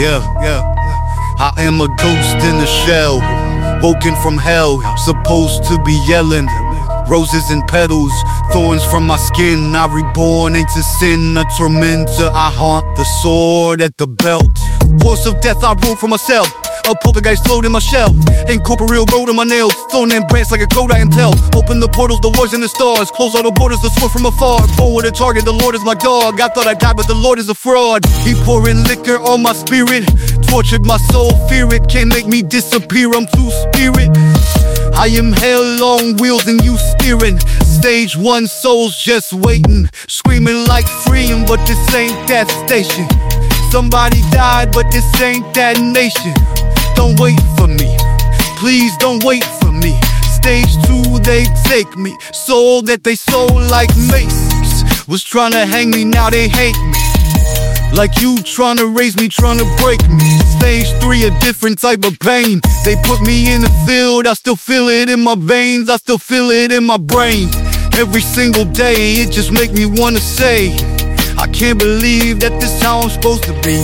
Yeah, yeah. I am a ghost in a shell, woken from hell, supposed to be yelling. Roses and petals, thorns from my skin. I reborn into sin, a tormentor. I haunt the sword at the belt. Force of death, I rule for myself. A poltergeist float in my shell. Incorporeal road in my nails. Thorn and branch like a coat I impel. Open the portals, the wars and the stars. Close all the borders, the sword from afar. Forward a target, the Lord is my dog. I thought I died, but the Lord is a fraud. He pouring liquor on my spirit. Tortured my soul, fear it. Can't make me disappear, I'm too spirit. I am hell on wheels and you steering. Stage one souls just waiting. Screaming like freeing, but this ain't that station. Somebody died, but this ain't that nation. Don't wait for me. Please don't wait for me. Stage two, they take me. Soul that they sold like maces. Was trying to hang me, now they hate me. Like you trying to raise me, trying to break me. Stage three, a different type of pain. They put me in the field, I still feel it in my veins, I still feel it in my brain. Every single day, it just make me wanna say, I can't believe that this how I'm supposed to be.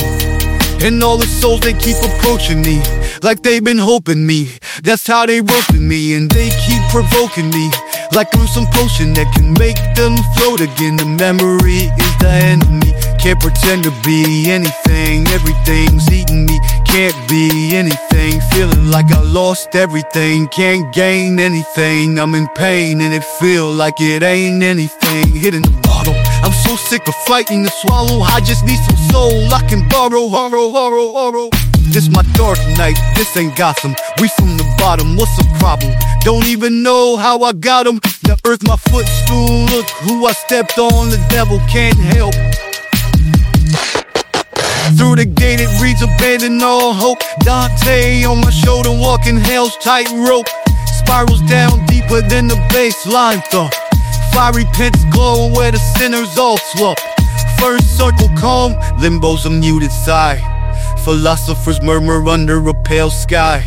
And all the souls they keep approaching me like they've been hoping me. That's how they roping me, and they keep provoking me like I'm some potion that can make them float again. The memory is the enemy. Can't pretend to be anything. Everything's eating me. Can't be anything. Feeling like I lost everything. Can't gain anything. I'm in pain and it feel like it ain't anything. Hitting the bottom. I'm so sick of fighting to swallow. I just need some soul I can borrow. Borrow, borrow, borrow. This my dark night, this ain't Gotham. We from the bottom, what's the problem? Don't even know how I got 'em. The earth my footstool, look who I stepped on, the devil can't help. Through the gate it reads abandon all hope. Dante on my shoulder walking hell's tightrope. Spirals down deeper than the baseline thump. Fiery pits glow where the sinners all slump. First circle calm, limbo's a muted sigh. Philosophers murmur under a pale sky.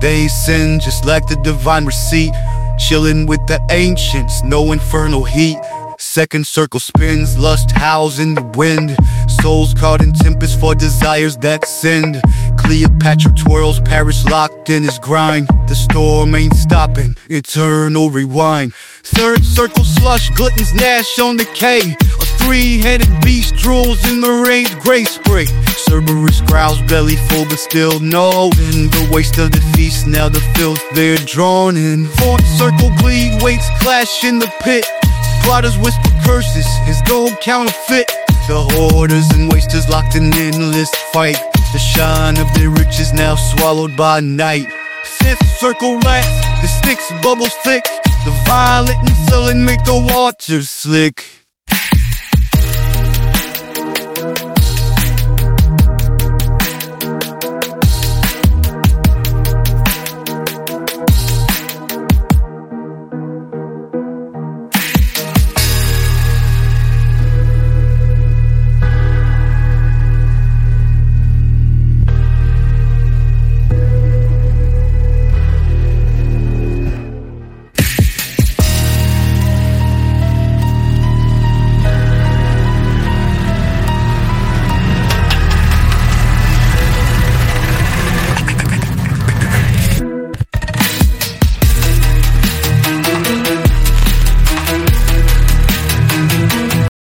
They sin just like the divine receipt. Chillin' with the ancients, no infernal heat. Second circle spins, lust howls in the wind. Souls caught in tempest for desires that sinned. Cleopatra twirls, Paris locked in his grind. The storm ain't stopping, eternal rewind. Third circle slush, gluttons gnash on decay. A three-headed beast drools in the rain's gray spray. Cerberus growls, belly full but still knowing the waste of the feast. Now the filth they're drawn in. Fourth circle bleed, weights clash in the pit. Plotters whisper curses, his gold counterfeit. The hoarders and wasters locked in endless fight. The shine of their riches now swallowed by night. Fifth circle rats, the Styx bubbles thick. The violet and sullen make the waters slick.